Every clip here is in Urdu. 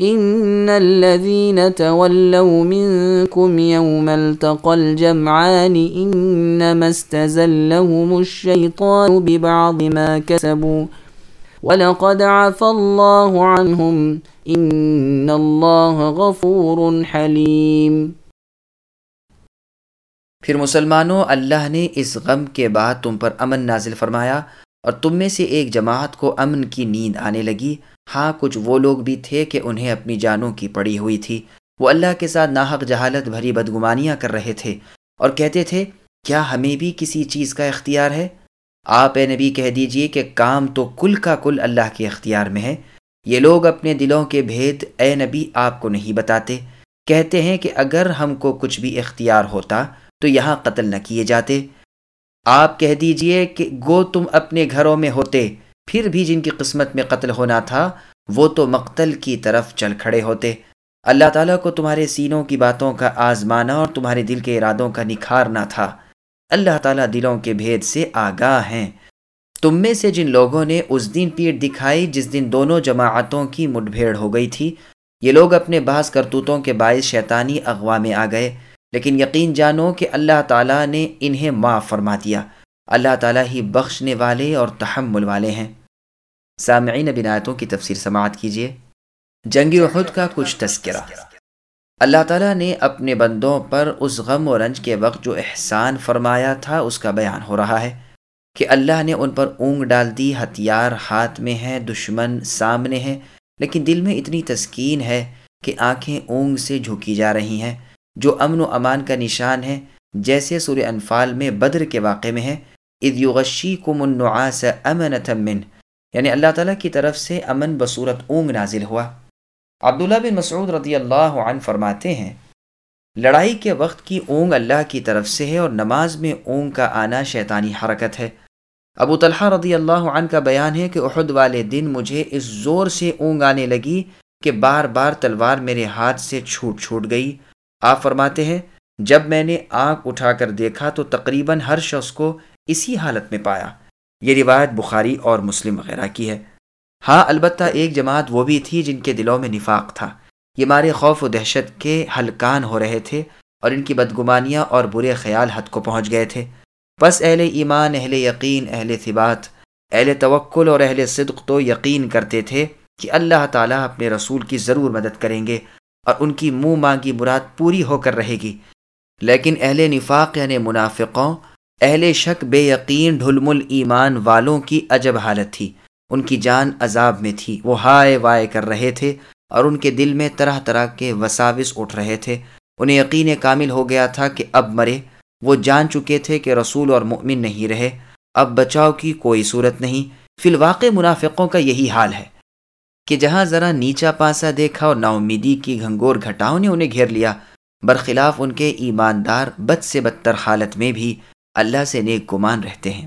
ان الذين تولوا منكم يوم التقى الجمعان انما استزلهم الشيطان ببعض ما كسبوا ولقد عفى الله عنهم ان الله غفور حليم پھر مسلمانوں، اللہ نے اس غم کے بعد تم پر امن نازل فرمایا اور تم میں سے ایک جماعت کو امن کی نیند آنے لگی ہاں کچھ وہ لوگ بھی تھے کہ انہیں اپنی جانوں کی پڑی ہوئی تھی۔ وہ اللہ کے ساتھ ناحق جہالت بھری بدگمانیاں کر رہے تھے اور کہتے تھے، کیا ہمیں بھی کسی چیز کا اختیار ہے؟ آپ اے نبی کہہ دیجیے کہ کام تو کل کا کل اللہ کے اختیار میں ہے۔ یہ لوگ اپنے دلوں کے بھید اے نبی آپ کو نہیں بتاتے۔ کہتے ہیں کہ اگر ہم کو کچھ بھی اختیار ہوتا تو یہاں قتل نہ کیے جاتے۔ آپ کہہ دیجیے کہ گو تم اپنے گھروں میں ہوتے۔ پھر بھی جن کی قسمت میں قتل ہونا تھا، وہ تو مقتل کی طرف چل کھڑے ہوتے۔ اللہ تعالیٰ کو تمہارے سینوں کی باتوں کا آزمانا اور تمہارے دل کے ارادوں کا نکھارنا تھا۔ اللہ تعالیٰ دلوں کے بھید سے آگاہ ہیں۔ تم میں سے جن لوگوں نے اس دن پیٹ دکھائی جس دن دونوں جماعتوں کی مٹ بھیڑ ہو گئی تھی، یہ لوگ اپنے بعض کرتوتوں کے باعث شیطانی اغوا میں آ گئے۔ لیکن یقین جانو کہ اللہ تعالیٰ نے انہیں معاف فرما دیا۔ اللہ تعالیٰ ہی بخشنے والے اور تحمل والے ہیں۔ سامعین بنایتوں کی تفسیر سماعت کیجیے جنگ احد کا کچھ تذکرہ۔ اللہ تعالیٰ نے اپنے بندوں پر اس غم و رنج کے وقت جو احسان فرمایا تھا، اس کا بیان ہو رہا ہے کہ اللہ نے ان پر اونگ ڈال دی، ہتھیار ہاتھ میں ہے دشمن سامنے ہے لیکن دل میں اتنی تسکین ہے کہ آنکھیں اونگ سے جھکی جا رہی ہیں۔ جو امن و امان کا نشان ہے، جیسے سورہ انفال میں بدر کے واقع میں ہے یغشی کم النعاس امنت من یعنی اللہ تعالیٰ کی طرف سے امن بصورت اونگ نازل ہوا۔ عبداللہ بن مسعود رضی اللہ عنہ فرماتے ہیں، لڑائی کے وقت کی اونگ اللہ کی طرف سے ہے اور نماز میں اونگ کا آنا شیطانی حرکت ہے۔ ابو طلحہ رضی اللہ عنہ کا بیان ہے کہ احد والے دن مجھے اس زور سے اونگ آنے لگی کہ بار بار تلوار میرے ہاتھ سے چھوٹ چھوٹ گئی۔ آپ فرماتے ہیں، جب میں نے آنکھ اٹھا کر دیکھا تو تقریباً ہر شخص کو اسی حالت میں پایا۔ یہ روایت بخاری اور مسلم وغیرہ کی ہے۔ ہاں البتہ ایک جماعت وہ بھی تھی جن کے دلوں میں نفاق تھا۔ یہ مارے خوف و دہشت کے حلقان ہو رہے تھے اور ان کی بدگمانیاں اور برے خیال حد کو پہنچ گئے تھے۔ بس اہل ایمان، اہل یقین، اہل ثبات، اہل توکل اور اہل صدق تو یقین کرتے تھے کہ اللہ تعالیٰ اپنے رسول کی ضرور مدد کریں گے اور ان کی منہ مانگی مراد پوری ہو کر رہے گی۔ لیکن اہل نفاق یعنی منافقوں اہل شک بے یقین ڈھلمل ایمان والوں کی عجب حالت تھی۔ ان کی جان عذاب میں تھی۔ وہ ہائے وائے کر رہے تھے اور ان کے دل میں طرح طرح کے وساوس اٹھ رہے تھے۔ انہیں یقین کامل ہو گیا تھا کہ اب مرے۔ وہ جان چکے تھے کہ رسول اور مؤمن نہیں رہے۔ اب بچاؤ کی کوئی صورت نہیں۔ فی الواقع منافقوں کا یہی حال ہے کہ جہاں ذرا نیچا پاسا دیکھا اور نا امیدی کی گھنگور گھٹاؤں نے انہیں گھیر لیا، برخلاف ان کے ایماندار بد سے بدتر حالت میں بھی اللہ سے نیک گمان رہتے ہیں۔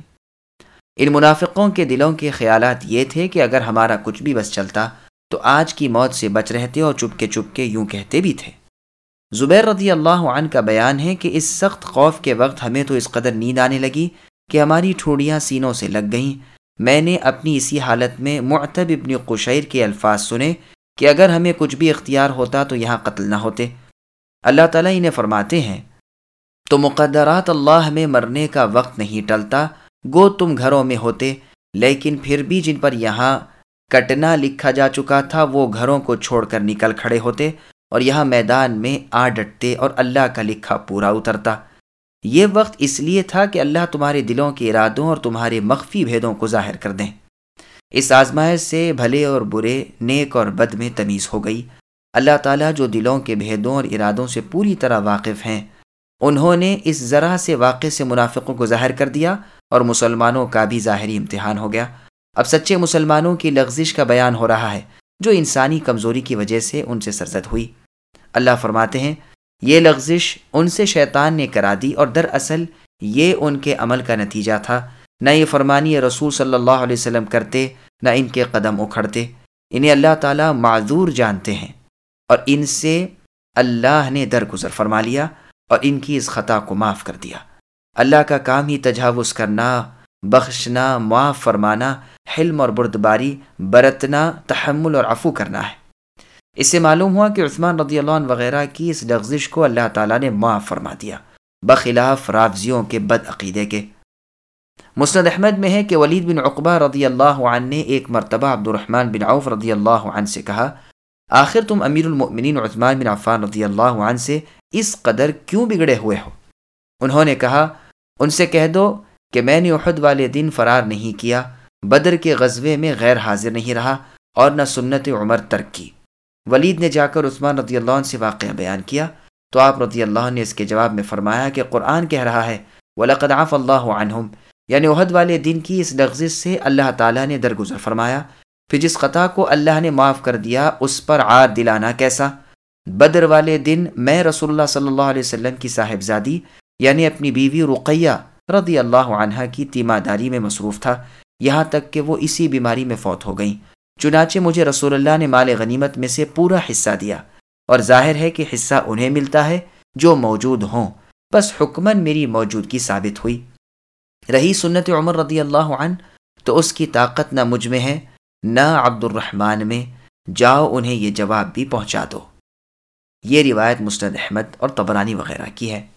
ان منافقوں کے دلوں کے خیالات یہ تھے کہ اگر ہمارا کچھ بھی بس چلتا، تو آج کی موت سے بچ رہتے اور چپ کے چپ کے یوں کہتے بھی تھے۔ زبیر رضی اللہ عنہ کا بیان ہے کہ اس سخت خوف کے وقت ہمیں تو اس قدر نیند آنے لگی کہ ہماری ٹھوڑیاں سینوں سے لگ گئیں۔ میں نے اپنی اسی حالت میں معتب ابن قشیر کے الفاظ سنے کہ اگر ہمیں کچھ بھی اختیار ہوتا تو یہاں قتل نہ ہوتے۔ اللہ تعالیٰ انہیں فرماتے ہیں تو مقدرات اللہ میں مرنے کا وقت نہیں ٹلتا، گو تم گھروں میں ہوتے، لیکن پھر بھی جن پر یہاں کٹنا لکھا جا چکا تھا، وہ گھروں کو چھوڑ کر نکل کھڑے ہوتے اور یہاں میدان میں آ ڈٹتے اور اللہ کا لکھا پورا اترتا۔ یہ وقت اس لیے تھا کہ اللہ تمہارے دلوں کے ارادوں اور تمہارے مخفی بھیدوں کو ظاہر کر دیں۔ اس آزمائش سے بھلے اور برے، نیک اور بد میں تمیز ہو گئی۔ اللہ تعالیٰ جو دلوں کے بھیدوں اور ارادوں سے پوری طرح واقف ہیں انہوں نے اس ذرا سے واقع سے منافقوں کو ظاہر کر دیا اور مسلمانوں کا بھی ظاہری امتحان ہو گیا۔ اب سچے مسلمانوں کی لغزش کا بیان ہو رہا ہے، جو انسانی کمزوری کی وجہ سے ان سے سرزد ہوئی۔ اللہ فرماتے ہیں، یہ لغزش ان سے شیطان نے کرا دی اور دراصل یہ ان کے عمل کا نتیجہ تھا۔ نہ یہ فرمانی رسول صلی اللہ علیہ وسلم کرتے، نہ ان کے قدم اکھڑتے۔ انہیں اللہ تعالیٰ معذور جانتے ہیں اور ان سے اللہ نے درگزر فرما لیا۔ اور ان کی اس خطا کو معاف کر دیا۔ اللہ کا کام ہی تجاوز کرنا، بخشنا، معاف فرمانا، حلم اور بردباری، برتنا، تحمل اور عفو کرنا ہے۔ اس سے معلوم ہوا کہ عثمان رضی اللہ عنہ وغیرہ کی اس لغزش کو اللہ تعالیٰ نے معاف فرما دیا، بخلاف رافضیوں کے بد عقیدے کے۔ مسند احمد میں ہے کہ ولید بن عقبہ رضی اللہ عنہ نے ایک مرتبہ عبد الرحمن بن عوف رضی اللہ عنہ سے کہا آخر تم امیر المؤمنین عثمان بن عفان رضی اللہ عنہ سے اس قدر کیوں بگڑے ہوئے ہو؟ انہوں نے کہا، ان سے کہہ دو کہ میں نے احد والے دن فرار نہیں کیا، بدر کے غزوے میں غیر حاضر نہیں رہا اور نہ سنت عمر ترک کی۔ ولید نے جا کر عثمان رضی اللہ عنہ سے واقعہ بیان کیا۔ تو آپ رضی اللہ عنہ نے اس کے جواب میں فرمایا کہ قرآن کہہ رہا ہے، وَلَقَدْ عَفَ اللَّهُ عَنْهُمْ۔ یعنی عہد والے دن کی اس لغزش سے اللہ تعالیٰ نے درگزر فرمایا۔ پھر جس خطا کو اللہ نے معاف کر دیا، اس پر عار دلانا کیسا؟ بدر والے دن میں رسول اللہ صلی اللہ علیہ وسلم کی صاحبزادی یعنی اپنی بیوی رقیہ رضی اللہ عنہ کی تیمہ داری میں مصروف تھا۔ یہاں تک کہ وہ اسی بیماری میں فوت ہو گئیں۔ چنانچہ مجھے رسول اللہ نے مال غنیمت میں سے پورا حصہ دیا۔ اور ظاہر ہے کہ حصہ انہیں ملتا ہے جو موجود ہوں۔ بس حکمن میری موجودگی ثابت ہوئی۔ رہی سنت عمر رضی اللہ عنہ، تو اس کی طاقت نہ مجھ میں ہے۔ نہ عبد الرحمن میں جاؤ انہیں یہ جواب بھی پہنچا دو۔ یہ روایت مسند احمد اور تبرانی وغیرہ کی ہے۔